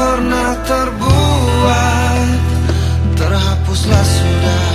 pernah terbuat Terhapuslah sudah.